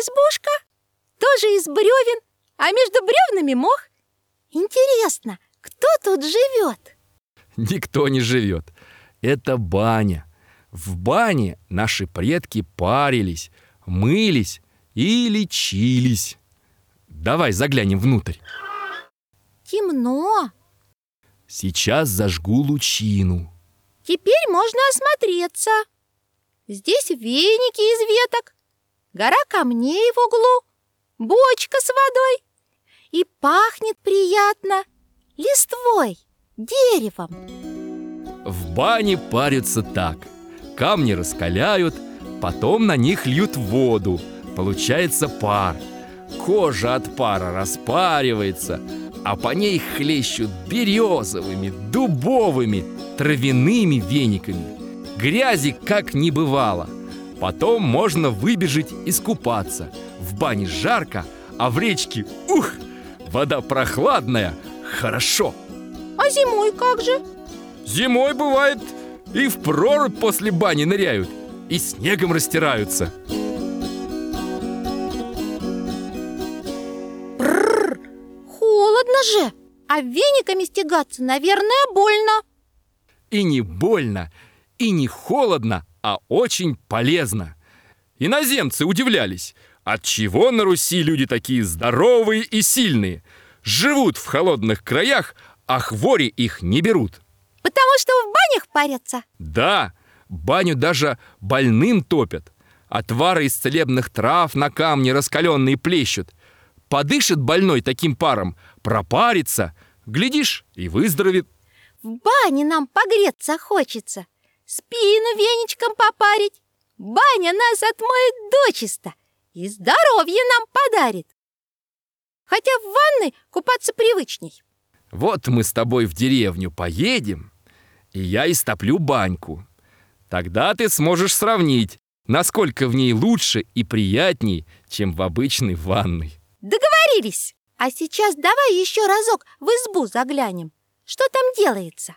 избушка, тоже из бревен, а между бревнами мох. Интересно, кто тут живет? Никто не живет. Это баня. В бане наши предки парились, мылись и лечились. Давай заглянем внутрь. Темно. Сейчас зажгу лучину. Теперь можно осмотреться. Здесь веники из веток, гора камней в углу, бочка с водой. И пахнет приятно листвой, деревом. В бане парятся так. Камни раскаляют, потом на них льют воду. Получается пар. Кожа от пара распаривается, а по ней хлещут березовыми, дубовыми, травяными вениками. Грязи как не бывало. Потом можно выбежать искупаться. В бане жарко, а в речке, ух, вода прохладная, хорошо. А зимой как же? Зимой бывает и в прорубь после бани ныряют, и снегом растираются. Холодно же, а вениками стегаться, наверное, больно. И не больно, и не холодно, а очень полезно. Иноземцы удивлялись, от чего на Руси люди такие здоровые и сильные, живут в холодных краях, а хвори их не берут. Потому что в банях парятся. Да, баню даже больным топят. Отвары из целебных трав на камне раскаленные плещут. Подышит больной таким паром, пропарится, глядишь, и выздоровеет. В бане нам погреться хочется, спину веничком попарить. Баня нас отмоет дочисто и здоровье нам подарит. Хотя в ванной купаться привычней. Вот мы с тобой в деревню поедем, и я истоплю баньку. Тогда ты сможешь сравнить, насколько в ней лучше и приятней, чем в обычной ванной. Договорились. А сейчас давай еще разок в избу заглянем. Что там делается?